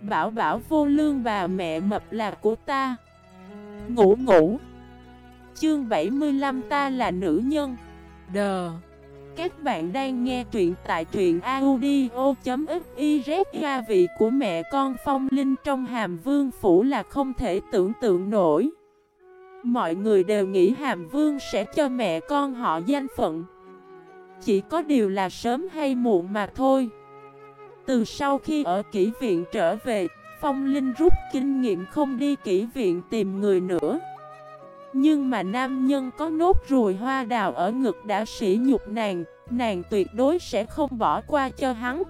Bảo bảo vô lương bà mẹ mập là của ta. Ngủ ngủ. Chương 75 ta là nữ nhân. Đờ. Các bạn đang nghe truyện tại truyện audio.xyz Gia vị của mẹ con phong linh trong hàm vương phủ là không thể tưởng tượng nổi. Mọi người đều nghĩ hàm vương sẽ cho mẹ con họ danh phận. Chỉ có điều là sớm hay muộn mà thôi. Từ sau khi ở kỹ viện trở về Phong Linh rút kinh nghiệm không đi kỹ viện tìm người nữa. Nhưng mà nam nhân có nốt ruồi hoa đào ở ngực đã sỉ nhục nàng Nàng tuyệt đối sẽ không bỏ qua cho hắn.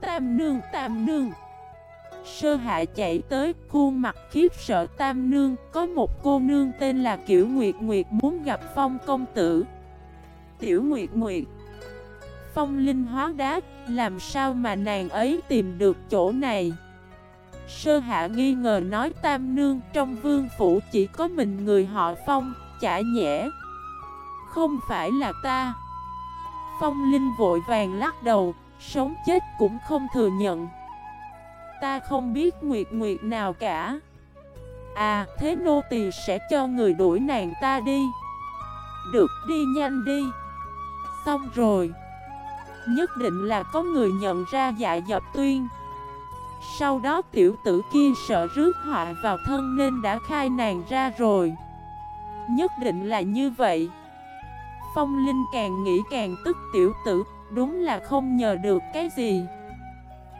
Tam nương, tam nương. Sơ hạ chạy tới, khuôn mặt khiếp sợ tam nương Có một cô nương tên là Kiểu Nguyệt Nguyệt muốn gặp Phong công tử. Tiểu Nguyệt Nguyệt Phong linh hóa đá, làm sao mà nàng ấy tìm được chỗ này? Sơ hạ nghi ngờ nói tam nương trong vương phủ chỉ có mình người họ Phong, chả nhẽ Không phải là ta? Phong Linh vội vàng lắc đầu, sống chết cũng không thừa nhận. Ta không biết nguyệt nguyệt nào cả. À thế nô tỳ sẽ cho người đuổi nàng ta đi. Được đi nhanh đi. Xong rồi Nhất định là có người nhận ra dạ dập tuyên. Sau đó tiểu tử kia sợ rước họa vào thân nên đã khai nàng ra rồi. Nhất định là như vậy. Phong Linh càng nghĩ càng tức tiểu tử, Đúng là không nhờ được cái gì.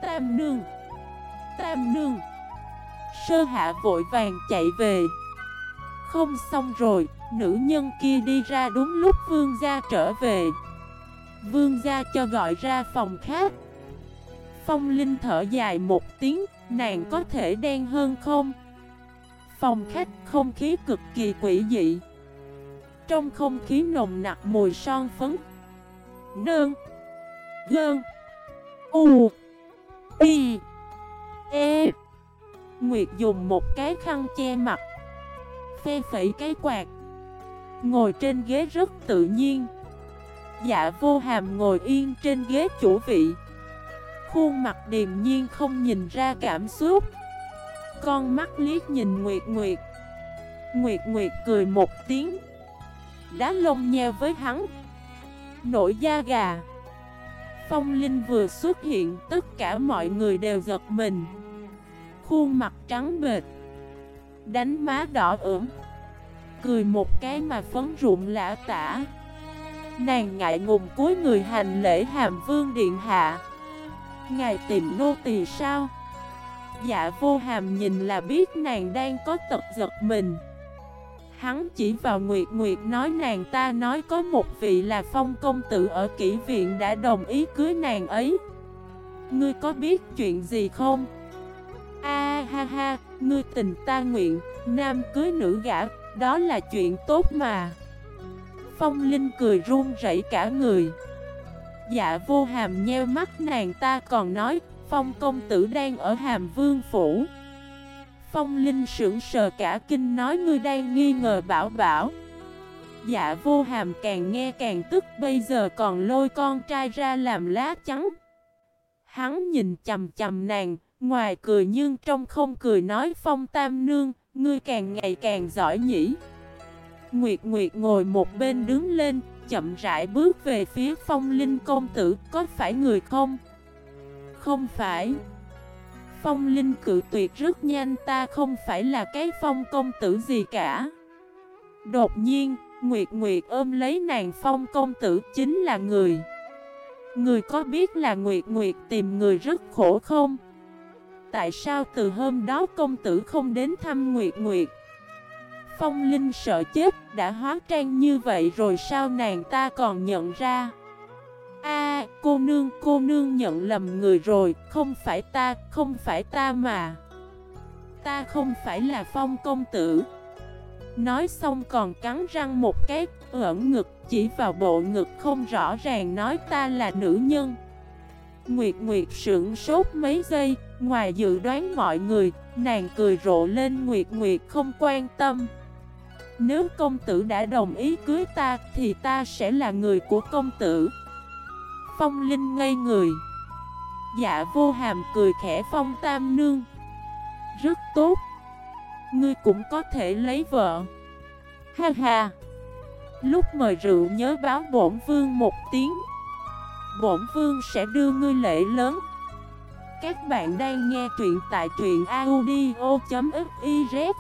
Tam nương Tam nương. Sơ hạ vội vàng chạy về. Không xong rồi, Nữ nhân kia đi ra đúng lúc vương gia trở về. Vương gia cho gọi ra phòng khác. Phong Linh thở dài một tiếng, nàng có thể đen hơn không? Phòng khách không khí cực kỳ quỷ dị. Trong không khí nồng nặc mùi son phấn. Nương Gơn U Y E. Nguyệt dùng một cái khăn che mặt phê phẩy cái quạt. Ngồi trên ghế rất tự nhiên. Dạ vô hàm ngồi yên trên ghế chủ vị. Khuôn mặt điềm nhiên không nhìn ra cảm xúc. Con mắt liếc nhìn Nguyệt Nguyệt. Nguyệt Nguyệt cười một tiếng. Đá lông nheo với hắn. Nổi da gà. Phong Linh vừa xuất hiện, Tất cả mọi người đều giật mình. Khuôn mặt trắng bệt Đánh má đỏ ửng Cười một cái mà phấn rụng lã tả. Nàng ngại ngùng cuối người hành lễ hàm vương điện hạ Ngài tìm nô tỳ sao? Dạ vô hàm nhìn là biết nàng đang có tật giật mình Hắn chỉ vào Nguyệt Nguyệt nói nàng ta nói có một vị là phong công tử ở kỹ viện đã đồng ý cưới nàng ấy Ngươi có biết chuyện gì không? A ha ha, ngươi tình ta nguyện, nam cưới nữ gã, đó là chuyện tốt mà Phong Linh cười run rẩy cả người. Dạ vô hàm nheo mắt, nàng ta còn nói, Phong công tử đang ở hàm vương phủ. Phong Linh sững sờ cả kinh nói, ngươi đang nghi ngờ bảo bảo. Dạ vô hàm càng nghe càng tức, bây giờ còn lôi con trai ra làm lá trắng Hắn nhìn chầm chầm nàng, Ngoài cười nhưng trong không cười nói, Phong Tam Nương, Ngươi càng ngày càng giỏi nhỉ. Nguyệt Nguyệt ngồi một bên đứng lên chậm rãi bước về phía phong linh công tử Có phải người không? Không phải Phong linh cự tuyệt rất nhanh ta không phải là cái phong công tử gì cả Đột nhiên, Nguyệt Nguyệt ôm lấy nàng phong công tử chính là người Người có biết là Nguyệt Nguyệt tìm người rất khổ không? Tại sao từ hôm đó công tử không đến thăm Nguyệt Nguyệt? Phong Linh sợ chết, đã hóa trang như vậy rồi sao nàng ta còn nhận ra? A, cô nương cô nương nhận lầm người rồi, Không phải ta, không phải ta mà. Ta không phải là phong công tử. Nói xong còn cắn răng một cái ẩn ngực, chỉ vào bộ ngực không rõ ràng nói ta là nữ nhân. Nguyệt Nguyệt sững sốt mấy giây, Ngoài dự đoán mọi người, Nàng cười rộ lên Nguyệt Nguyệt không quan tâm nếu công tử đã đồng ý cưới ta Thì ta sẽ là người của công tử. Phong Linh ngây người. Dạ vô hàm cười khẽ phong tam nương. Rất tốt. Ngươi cũng có thể lấy vợ. Ha ha. Lúc mời rượu nhớ báo bổn vương một tiếng. Bổn vương sẽ đưa ngươi lễ lớn. Các bạn đang nghe truyện tại truyện audio.fif